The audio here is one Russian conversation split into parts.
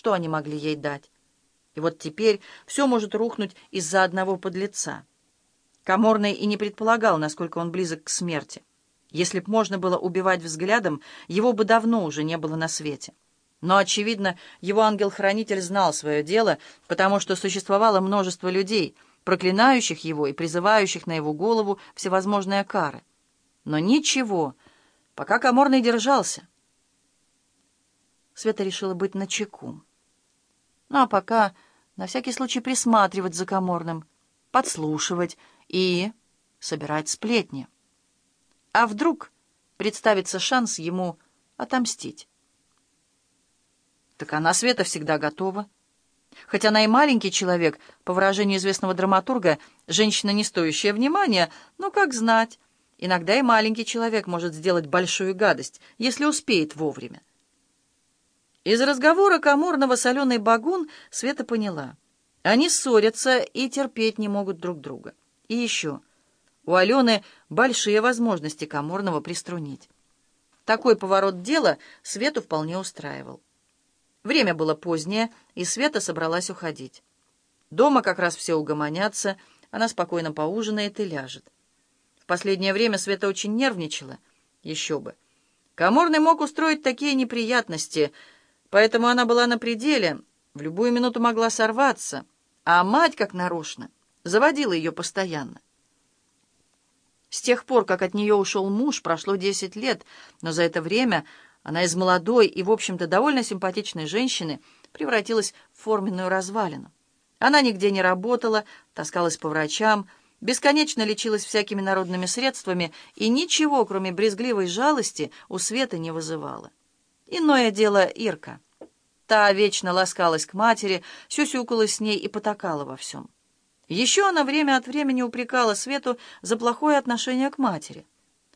Что они могли ей дать? И вот теперь все может рухнуть из-за одного подлеца. Каморный и не предполагал, насколько он близок к смерти. Если б можно было убивать взглядом, его бы давно уже не было на свете. Но, очевидно, его ангел-хранитель знал свое дело, потому что существовало множество людей, проклинающих его и призывающих на его голову всевозможные кары. Но ничего, пока Каморный держался. Света решила быть начеку. Ну а пока на всякий случай присматривать за Каморным, подслушивать и собирать сплетни. А вдруг представится шанс ему отомстить? Так она, Света, всегда готова. Хоть она и маленький человек, по выражению известного драматурга, женщина, не стоящая внимания, но как знать, иногда и маленький человек может сделать большую гадость, если успеет вовремя. Из разговора Каморного соленый багун Света поняла. Они ссорятся и терпеть не могут друг друга. И еще, у Алены большие возможности Каморного приструнить. Такой поворот дела Свету вполне устраивал. Время было позднее, и Света собралась уходить. Дома как раз все угомонятся, она спокойно поужинает и ляжет. В последнее время Света очень нервничала. Еще бы. Каморный мог устроить такие неприятности, поэтому она была на пределе, в любую минуту могла сорваться, а мать, как нарочно, заводила ее постоянно. С тех пор, как от нее ушел муж, прошло десять лет, но за это время она из молодой и, в общем-то, довольно симпатичной женщины превратилась в форменную развалину. Она нигде не работала, таскалась по врачам, бесконечно лечилась всякими народными средствами и ничего, кроме брезгливой жалости, у Светы не вызывала. Иное дело Ирка. Та вечно ласкалась к матери, сюсюкалась с ней и потакала во всем. Еще она время от времени упрекала Свету за плохое отношение к матери.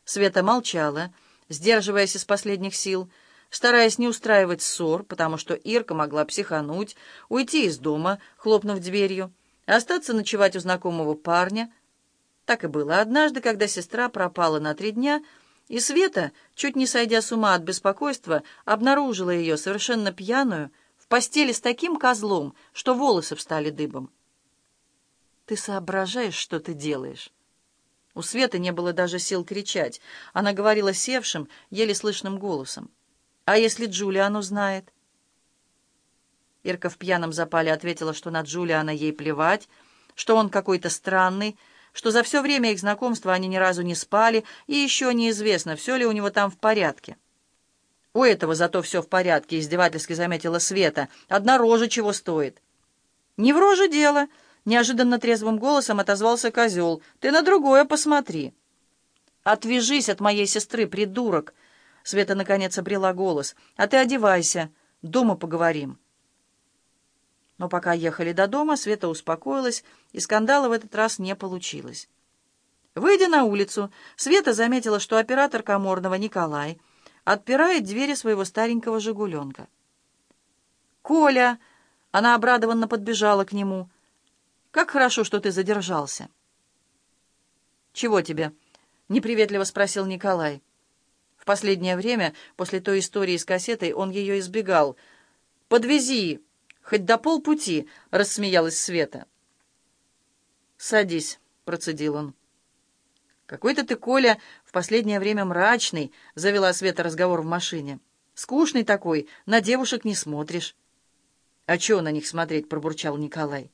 Света молчала, сдерживаясь из последних сил, стараясь не устраивать ссор, потому что Ирка могла психануть, уйти из дома, хлопнув дверью, остаться ночевать у знакомого парня. Так и было однажды, когда сестра пропала на три дня, и Света, чуть не сойдя с ума от беспокойства, обнаружила ее совершенно пьяную, в постели с таким козлом, что волосы встали дыбом. «Ты соображаешь, что ты делаешь?» У Светы не было даже сил кричать. Она говорила севшим, еле слышным голосом. «А если Джулиан узнает?» Ирка в пьяном запале ответила, что на Джулиана ей плевать, что он какой-то странный, что за все время их знакомства они ни разу не спали, и еще неизвестно, все ли у него там в порядке. «У этого зато все в порядке», — издевательски заметила Света. «Одна рожа чего стоит». «Не в роже дело», Неожиданно трезвым голосом отозвался козел. «Ты на другое посмотри». «Отвяжись от моей сестры, придурок!» Света наконец обрела голос. «А ты одевайся. Дома поговорим». Но пока ехали до дома, Света успокоилась, и скандала в этот раз не получилось. Выйдя на улицу, Света заметила, что оператор Каморного Николай отпирает двери своего старенького «Жигуленка». «Коля!» — она обрадованно подбежала к нему — как хорошо, что ты задержался. Чего тебе? Неприветливо спросил Николай. В последнее время, после той истории с кассетой, он ее избегал. «Подвези, хоть до полпути», — рассмеялась Света. «Садись», — процедил он. «Какой-то ты, Коля, в последнее время мрачный», — завела Света разговор в машине. «Скучный такой, на девушек не смотришь». «А чего на них смотреть?» — пробурчал Николай.